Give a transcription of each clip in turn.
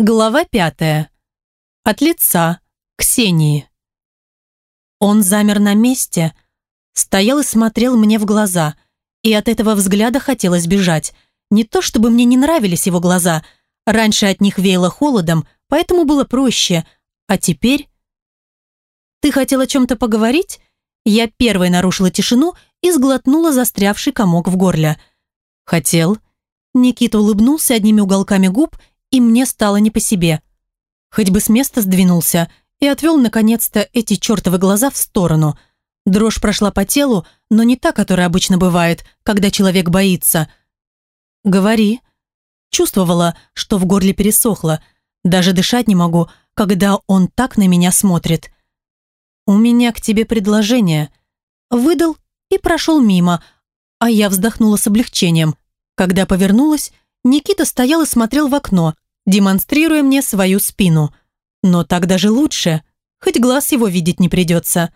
Глава пятая. От лица Ксении. Он замер на месте, стоял и смотрел мне в глаза, и от этого взгляда хотелось бежать. Не то чтобы мне не нравились его глаза, раньше от них веяло холодом, поэтому было проще, а теперь... «Ты хотел о чем-то поговорить?» Я первой нарушила тишину и сглотнула застрявший комок в горле. «Хотел». Никита улыбнулся одними уголками губ и мне стало не по себе. Хоть бы с места сдвинулся и отвел, наконец-то, эти чертовы глаза в сторону. Дрожь прошла по телу, но не та, которая обычно бывает, когда человек боится. «Говори». Чувствовала, что в горле пересохло. Даже дышать не могу, когда он так на меня смотрит. «У меня к тебе предложение». Выдал и прошел мимо, а я вздохнула с облегчением. Когда повернулась, Никита стоял и смотрел в окно, демонстрируя мне свою спину. Но так даже лучше, хоть глаз его видеть не придется.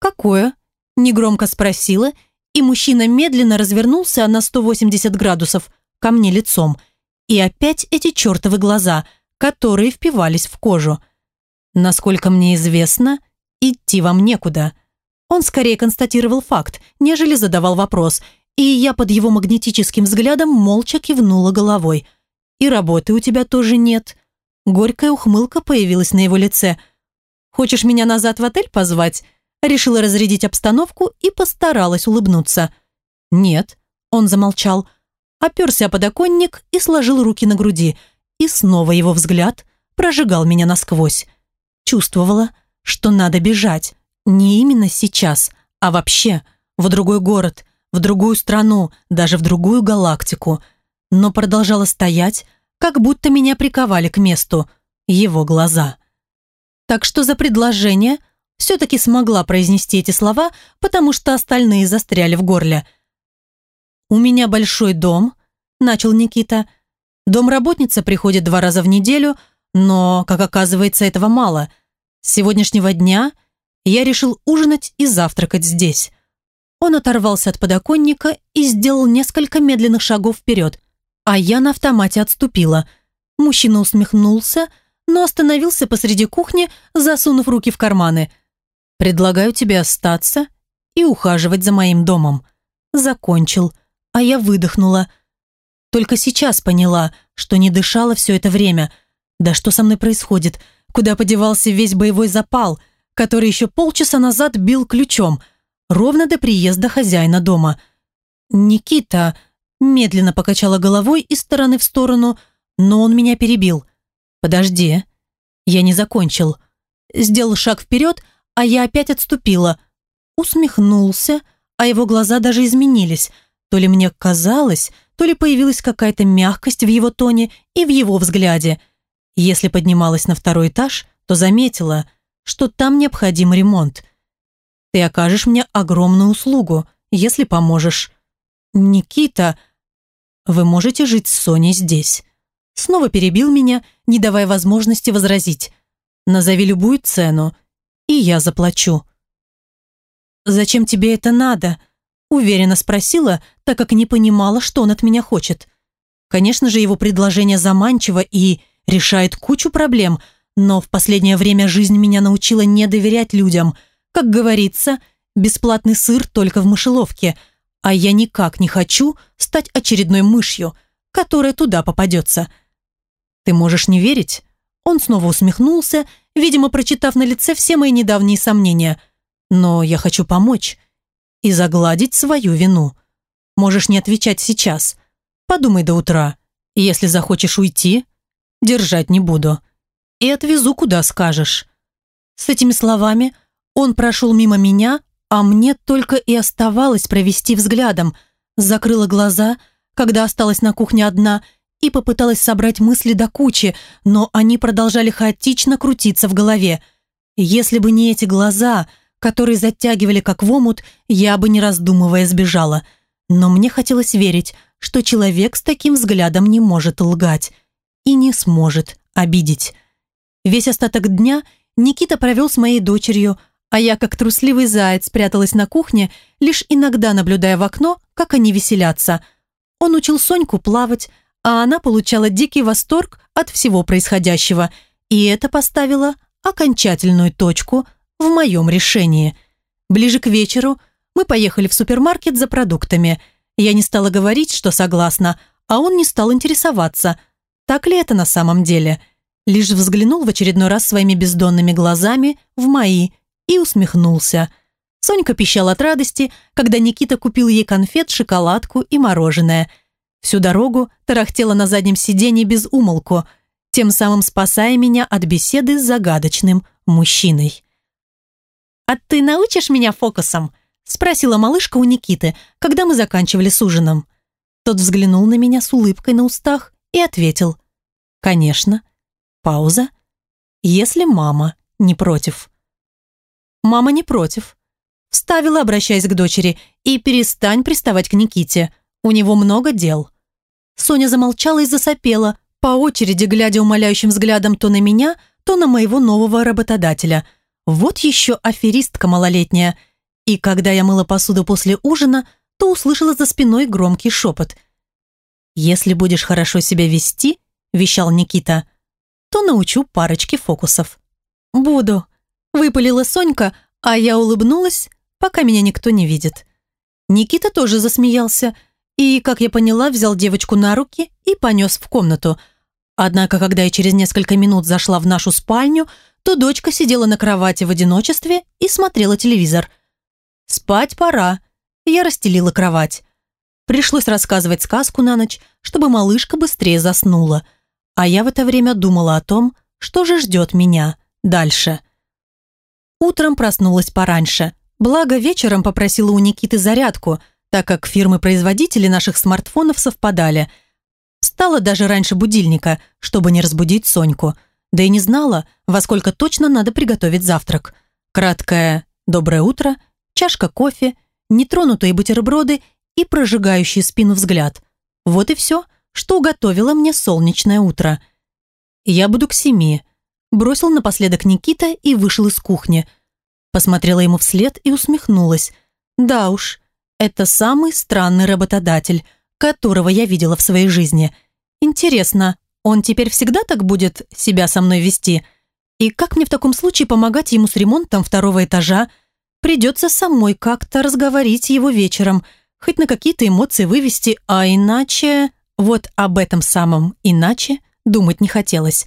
«Какое?» – негромко спросила, и мужчина медленно развернулся на 180 градусов ко мне лицом. И опять эти чертовы глаза, которые впивались в кожу. Насколько мне известно, идти вам некуда. Он скорее констатировал факт, нежели задавал вопрос – и я под его магнетическим взглядом молча кивнула головой. «И работы у тебя тоже нет». Горькая ухмылка появилась на его лице. «Хочешь меня назад в отель позвать?» Решила разрядить обстановку и постаралась улыбнуться. «Нет», — он замолчал, оперся о подоконник и сложил руки на груди, и снова его взгляд прожигал меня насквозь. Чувствовала, что надо бежать. Не именно сейчас, а вообще, в другой город, в другую страну, даже в другую галактику, но продолжала стоять, как будто меня приковали к месту, его глаза. Так что за предложение все-таки смогла произнести эти слова, потому что остальные застряли в горле. «У меня большой дом», – начал Никита. «Домработница приходит два раза в неделю, но, как оказывается, этого мало. С сегодняшнего дня я решил ужинать и завтракать здесь. Он оторвался от подоконника и сделал несколько медленных шагов вперед, а я на автомате отступила. Мужчина усмехнулся, но остановился посреди кухни, засунув руки в карманы. «Предлагаю тебе остаться и ухаживать за моим домом». Закончил, а я выдохнула. Только сейчас поняла, что не дышала все это время. Да что со мной происходит? Куда подевался весь боевой запал, который еще полчаса назад бил ключом – ровно до приезда хозяина дома. «Никита...» медленно покачала головой из стороны в сторону, но он меня перебил. «Подожди, я не закончил». Сделал шаг вперед, а я опять отступила. Усмехнулся, а его глаза даже изменились. То ли мне казалось, то ли появилась какая-то мягкость в его тоне и в его взгляде. Если поднималась на второй этаж, то заметила, что там необходим ремонт. Ты окажешь мне огромную услугу, если поможешь. Никита, вы можете жить с Соней здесь. Снова перебил меня, не давая возможности возразить. Назови любую цену, и я заплачу. «Зачем тебе это надо?» Уверенно спросила, так как не понимала, что он от меня хочет. Конечно же, его предложение заманчиво и решает кучу проблем, но в последнее время жизнь меня научила не доверять людям – как говорится, бесплатный сыр только в мышеловке, а я никак не хочу стать очередной мышью, которая туда попадется. Ты можешь не верить? Он снова усмехнулся, видимо, прочитав на лице все мои недавние сомнения. Но я хочу помочь и загладить свою вину. Можешь не отвечать сейчас. Подумай до утра. Если захочешь уйти, держать не буду. И отвезу, куда скажешь. С этими словами он прошел мимо меня, а мне только и оставалось провести взглядом. Закрыла глаза, когда осталась на кухне одна, и попыталась собрать мысли до кучи, но они продолжали хаотично крутиться в голове. Если бы не эти глаза, которые затягивали как в омут, я бы, не раздумывая, сбежала. Но мне хотелось верить, что человек с таким взглядом не может лгать и не сможет обидеть. Весь остаток дня Никита провел с моей дочерью, а я, как трусливый заяц, спряталась на кухне, лишь иногда наблюдая в окно, как они веселятся. Он учил Соньку плавать, а она получала дикий восторг от всего происходящего, и это поставило окончательную точку в моем решении. Ближе к вечеру мы поехали в супермаркет за продуктами. Я не стала говорить, что согласна, а он не стал интересоваться, так ли это на самом деле. Лишь взглянул в очередной раз своими бездонными глазами в мои и усмехнулся. Сонька пищала от радости, когда Никита купил ей конфет, шоколадку и мороженое. Всю дорогу тарахтела на заднем сиденье без умолку, тем самым спасая меня от беседы с загадочным мужчиной. «А ты научишь меня фокусом?» – спросила малышка у Никиты, когда мы заканчивали с ужином. Тот взглянул на меня с улыбкой на устах и ответил. «Конечно». Пауза. «Если мама не против». «Мама не против», Вставила, обращаясь к дочери, и перестань приставать к Никите. У него много дел. Соня замолчала и засопела, по очереди глядя умоляющим взглядом то на меня, то на моего нового работодателя. Вот еще аферистка малолетняя. И когда я мыла посуду после ужина, то услышала за спиной громкий шепот. «Если будешь хорошо себя вести», – вещал Никита, – «то научу парочке фокусов». «Буду», – выпалила Сонька, а я улыбнулась, пока меня никто не видит. Никита тоже засмеялся и, как я поняла, взял девочку на руки и понес в комнату. Однако, когда я через несколько минут зашла в нашу спальню, то дочка сидела на кровати в одиночестве и смотрела телевизор. «Спать пора», я расстелила кровать. Пришлось рассказывать сказку на ночь, чтобы малышка быстрее заснула. А я в это время думала о том, что же ждет меня дальше. Утром проснулась пораньше. Благо, вечером попросила у Никиты зарядку, так как фирмы-производители наших смартфонов совпадали. Встала даже раньше будильника, чтобы не разбудить Соньку. Да и не знала, во сколько точно надо приготовить завтрак. Краткое «доброе утро», чашка кофе, нетронутые бутерброды и прожигающий спину взгляд. Вот и все, что уготовило мне солнечное утро. «Я буду к семи», – бросил напоследок Никита и вышел из кухни – Посмотрела ему вслед и усмехнулась. Да уж, это самый странный работодатель, которого я видела в своей жизни. Интересно, он теперь всегда так будет себя со мной вести? И как мне в таком случае помогать ему с ремонтом второго этажа? Придется самой как-то разговорить его вечером, хоть на какие-то эмоции вывести, а иначе... Вот об этом самом «иначе» думать не хотелось.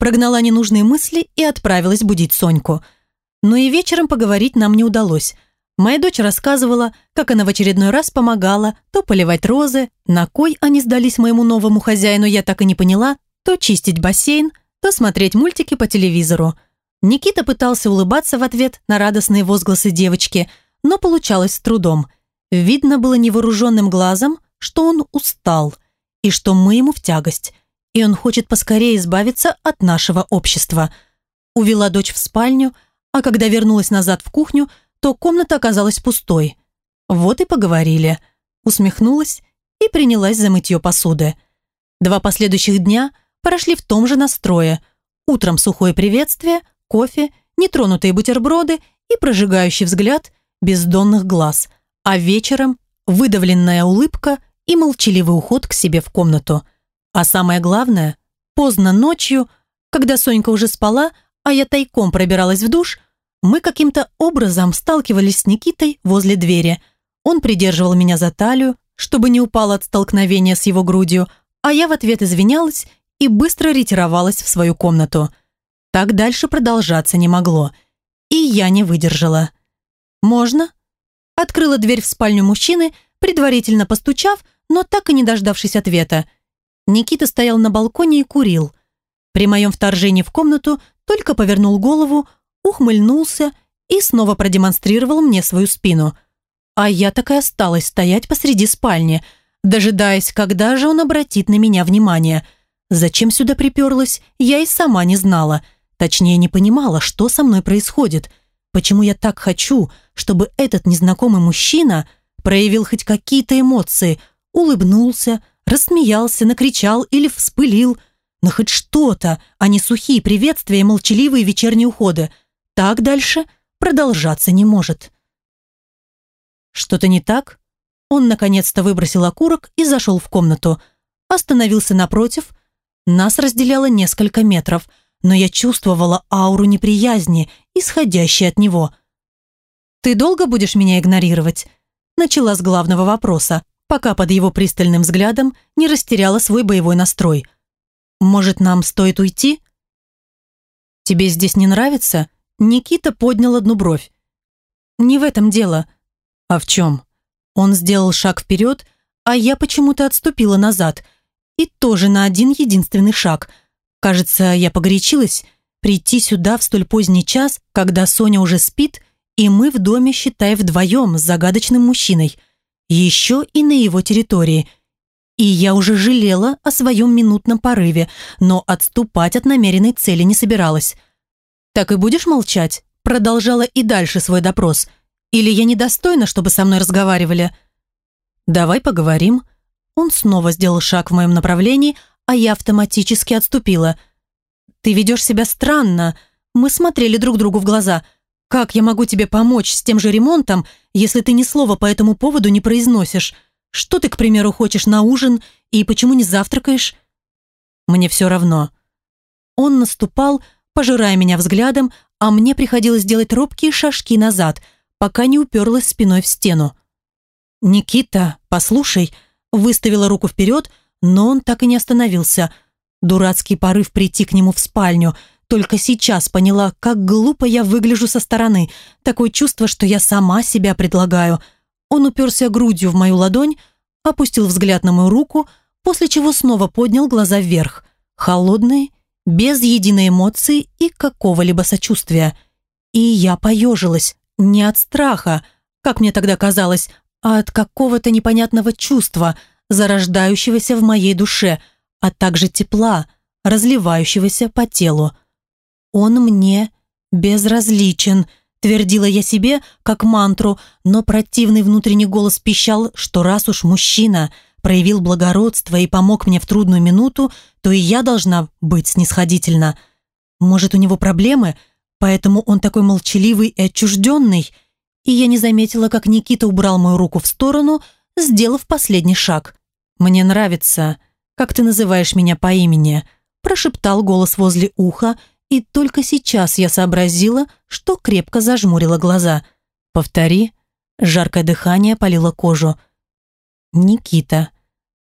Прогнала ненужные мысли и отправилась будить Соньку – но и вечером поговорить нам не удалось. Моя дочь рассказывала, как она в очередной раз помогала то поливать розы, на кой они сдались моему новому хозяину, я так и не поняла, то чистить бассейн, то смотреть мультики по телевизору. Никита пытался улыбаться в ответ на радостные возгласы девочки, но получалось с трудом. Видно было невооруженным глазом, что он устал, и что мы ему в тягость, и он хочет поскорее избавиться от нашего общества. Увела дочь в спальню, а когда вернулась назад в кухню, то комната оказалась пустой. Вот и поговорили. Усмехнулась и принялась за мытье посуды. Два последующих дня прошли в том же настрое. Утром сухое приветствие, кофе, нетронутые бутерброды и прожигающий взгляд бездонных глаз, а вечером выдавленная улыбка и молчаливый уход к себе в комнату. А самое главное, поздно ночью, когда Сонька уже спала, а я тайком пробиралась в душ, мы каким-то образом сталкивались с Никитой возле двери. Он придерживал меня за талию, чтобы не упал от столкновения с его грудью, а я в ответ извинялась и быстро ретировалась в свою комнату. Так дальше продолжаться не могло. И я не выдержала. «Можно?» Открыла дверь в спальню мужчины, предварительно постучав, но так и не дождавшись ответа. Никита стоял на балконе и курил. При моем вторжении в комнату только повернул голову, ухмыльнулся и снова продемонстрировал мне свою спину. А я так и осталась стоять посреди спальни, дожидаясь, когда же он обратит на меня внимание. Зачем сюда приперлась, я и сама не знала. Точнее, не понимала, что со мной происходит. Почему я так хочу, чтобы этот незнакомый мужчина проявил хоть какие-то эмоции, улыбнулся, рассмеялся, накричал или вспылил – но хоть что-то, а не сухие приветствия и молчаливые вечерние уходы. Так дальше продолжаться не может. Что-то не так? Он наконец-то выбросил окурок и зашел в комнату. остановился напротив. Нас разделяло несколько метров, но я чувствовала ауру неприязни, исходящей от него. «Ты долго будешь меня игнорировать?» Начала с главного вопроса, пока под его пристальным взглядом не растеряла свой боевой настрой. «Может, нам стоит уйти?» «Тебе здесь не нравится?» Никита поднял одну бровь. «Не в этом дело». «А в чем?» Он сделал шаг вперед, а я почему-то отступила назад. И тоже на один единственный шаг. Кажется, я погорячилась прийти сюда в столь поздний час, когда Соня уже спит, и мы в доме, считай, вдвоем с загадочным мужчиной. Еще и на его территории. И я уже жалела о своем минутном порыве, но отступать от намеренной цели не собиралась. «Так и будешь молчать?» Продолжала и дальше свой допрос. «Или я недостойна, чтобы со мной разговаривали?» «Давай поговорим». Он снова сделал шаг в моем направлении, а я автоматически отступила. «Ты ведешь себя странно». Мы смотрели друг другу в глаза. «Как я могу тебе помочь с тем же ремонтом, если ты ни слова по этому поводу не произносишь? Что ты, к примеру, хочешь на ужин и почему не завтракаешь?» «Мне все равно». Он наступал, пожирая меня взглядом, а мне приходилось делать робкие шажки назад, пока не уперлась спиной в стену. «Никита, послушай», выставила руку вперед, но он так и не остановился. Дурацкий порыв прийти к нему в спальню. Только сейчас поняла, как глупо я выгляжу со стороны. Такое чувство, что я сама себя предлагаю. Он уперся грудью в мою ладонь, опустил взгляд на мою руку, после чего снова поднял глаза вверх. Холодные, без единой эмоции и какого-либо сочувствия. И я поежилась, не от страха, как мне тогда казалось, а от какого-то непонятного чувства, зарождающегося в моей душе, а также тепла, разливающегося по телу. «Он мне безразличен», — твердила я себе, как мантру, но противный внутренний голос пищал, что раз уж мужчина проявил благородство и помог мне в трудную минуту, то и я должна быть снисходительна. Может, у него проблемы, поэтому он такой молчаливый и отчужденный — и я не заметила, как Никита убрал мою руку в сторону, сделав последний шаг. «Мне нравится, как ты называешь меня по имени», прошептал голос возле уха, и только сейчас я сообразила, что крепко зажмурила глаза. «Повтори». Жаркое дыхание полило кожу. «Никита».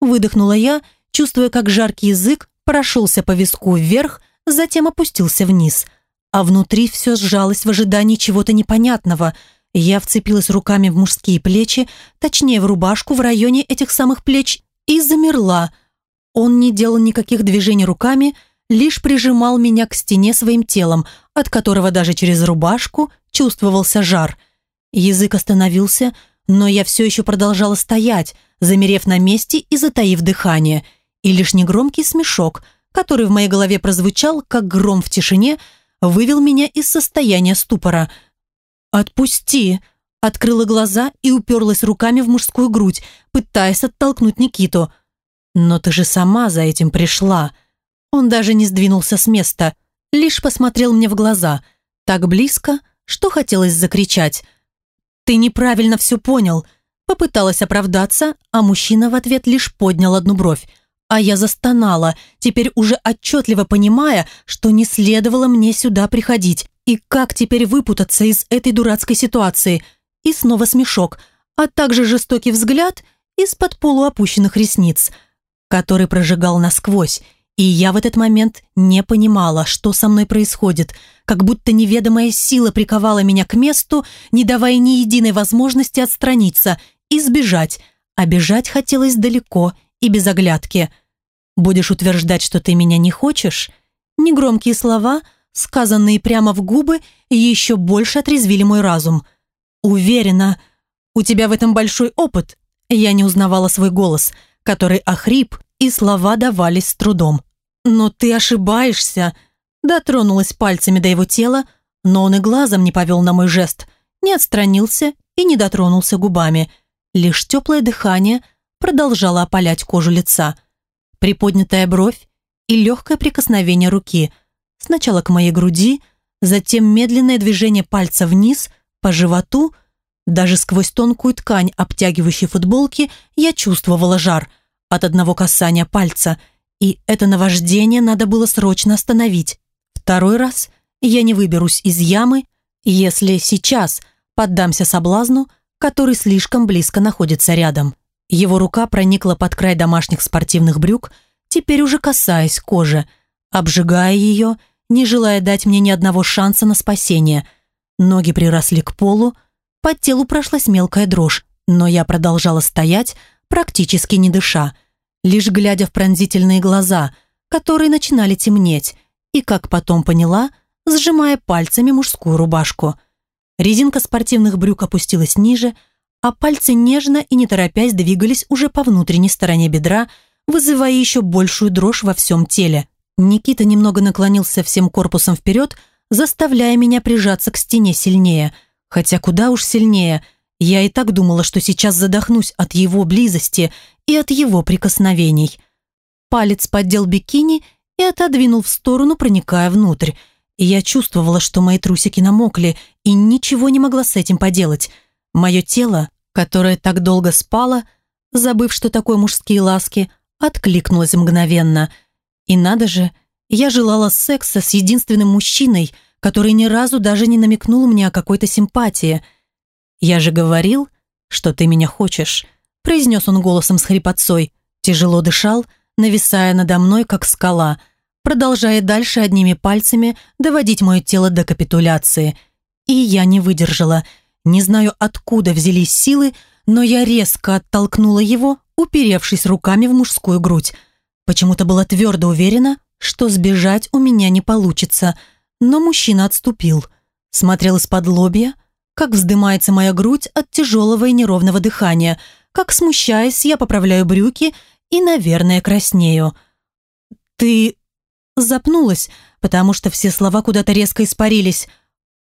Выдохнула я, чувствуя, как жаркий язык прошелся по виску вверх, затем опустился вниз. А внутри все сжалось в ожидании чего-то непонятного – я вцепилась руками в мужские плечи, точнее в рубашку в районе этих самых плеч, и замерла. Он не делал никаких движений руками, лишь прижимал меня к стене своим телом, от которого даже через рубашку чувствовался жар. Язык остановился, но я все еще продолжала стоять, замерев на месте и затаив дыхание. И лишь негромкий смешок, который в моей голове прозвучал, как гром в тишине, вывел меня из состояния ступора – «Отпусти!» Открыла глаза и уперлась руками в мужскую грудь, пытаясь оттолкнуть Никиту. «Но ты же сама за этим пришла!» Он даже не сдвинулся с места, лишь посмотрел мне в глаза, так близко, что хотелось закричать. «Ты неправильно все понял!» Попыталась оправдаться, а мужчина в ответ лишь поднял одну бровь. А я застонала, теперь уже отчетливо понимая, что не следовало мне сюда приходить. И как теперь выпутаться из этой дурацкой ситуации? И снова смешок, а также жестокий взгляд из-под полуопущенных ресниц, который прожигал насквозь. И я в этот момент не понимала, что со мной происходит, как будто неведомая сила приковала меня к месту, не давая ни единой возможности отстраниться и сбежать. А бежать хотелось далеко и без оглядки. «Будешь утверждать, что ты меня не хочешь?» Негромкие слова – сказанные прямо в губы, еще больше отрезвили мой разум. «Уверена, у тебя в этом большой опыт». Я не узнавала свой голос, который охрип, и слова давались с трудом. «Но ты ошибаешься», дотронулась пальцами до его тела, но он и глазом не повел на мой жест, не отстранился и не дотронулся губами. Лишь теплое дыхание продолжало опалять кожу лица. Приподнятая бровь и легкое прикосновение руки – Сначала к моей груди, затем медленное движение пальца вниз, по животу. Даже сквозь тонкую ткань обтягивающей футболки я чувствовала жар, от одного касания пальца, и это наваждение надо было срочно остановить. Второй раз я не выберусь из ямы, если сейчас поддамся соблазну, который слишком близко находится рядом. Его рука проникла под край домашних спортивных брюк, теперь уже касаясь кожи, обжигая ее, не желая дать мне ни одного шанса на спасение. Ноги приросли к полу, по телу прошлась мелкая дрожь, но я продолжала стоять, практически не дыша, лишь глядя в пронзительные глаза, которые начинали темнеть, и, как потом поняла, сжимая пальцами мужскую рубашку. Резинка спортивных брюк опустилась ниже, а пальцы нежно и не торопясь двигались уже по внутренней стороне бедра, вызывая еще большую дрожь во всем теле. Никита немного наклонился всем корпусом вперед, заставляя меня прижаться к стене сильнее. Хотя куда уж сильнее. Я и так думала, что сейчас задохнусь от его близости и от его прикосновений. Палец поддел бикини и отодвинул в сторону, проникая внутрь. Я чувствовала, что мои трусики намокли, и ничего не могла с этим поделать. Мое тело, которое так долго спало, забыв, что такое мужские ласки, откликнулось мгновенно. И надо же, я желала секса с единственным мужчиной, который ни разу даже не намекнул мне о какой-то симпатии. «Я же говорил, что ты меня хочешь», произнес он голосом с хрипотцой, тяжело дышал, нависая надо мной, как скала, продолжая дальше одними пальцами доводить мое тело до капитуляции. И я не выдержала – не знаю, откуда взялись силы, но я резко оттолкнула его, уперевшись руками в мужскую грудь. Почему-то была твердо уверена, что сбежать у меня не получится, но мужчина отступил. Смотрел из-под лобья, как вздымается моя грудь от тяжелого и неровного дыхания, как, смущаясь, я поправляю брюки и, наверное, краснею. «Ты...» Запнулась, потому что все слова куда-то резко испарились.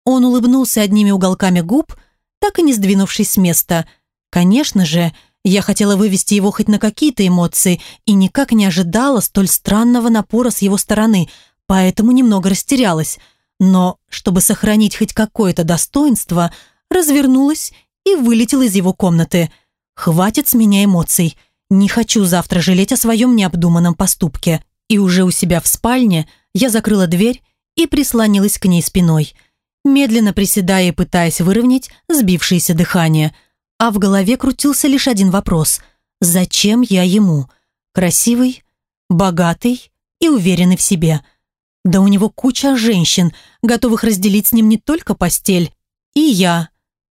Он улыбнулся одними уголками губ, так и не сдвинувшись с места. Конечно же, я хотела вывести его хоть на какие-то эмоции и никак не ожидала столь странного напора с его стороны, поэтому немного растерялась. Но, чтобы сохранить хоть какое-то достоинство, развернулась и вылетела из его комнаты. «Хватит с меня эмоций. Не хочу завтра жалеть о своем необдуманном поступке». И уже у себя в спальне я закрыла дверь и прислонилась к ней спиной – медленно приседая и пытаясь выровнять сбившееся дыхание. А в голове крутился лишь один вопрос. Зачем я ему? Красивый, богатый и уверенный в себе. Да у него куча женщин, готовых разделить с ним не только постель. И я,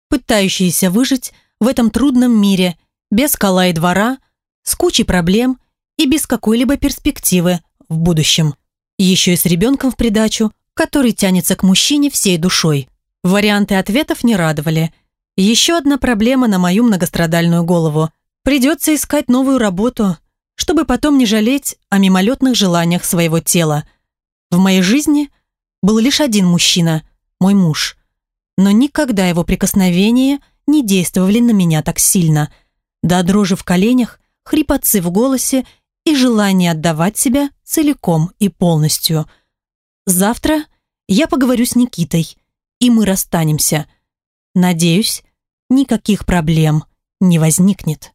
пытающаяся выжить в этом трудном мире, без кола и двора, с кучей проблем и без какой-либо перспективы в будущем. Еще и с ребенком в придачу, который тянется к мужчине всей душой. Варианты ответов не радовали. Еще одна проблема на мою многострадальную голову. Придется искать новую работу, чтобы потом не жалеть о мимолетных желаниях своего тела. В моей жизни был лишь один мужчина, мой муж. Но никогда его прикосновения не действовали на меня так сильно. До дрожи в коленях, хрипотцы в голосе и желание отдавать себя целиком и полностью – Завтра я поговорю с Никитой, и мы расстанемся. Надеюсь, никаких проблем не возникнет.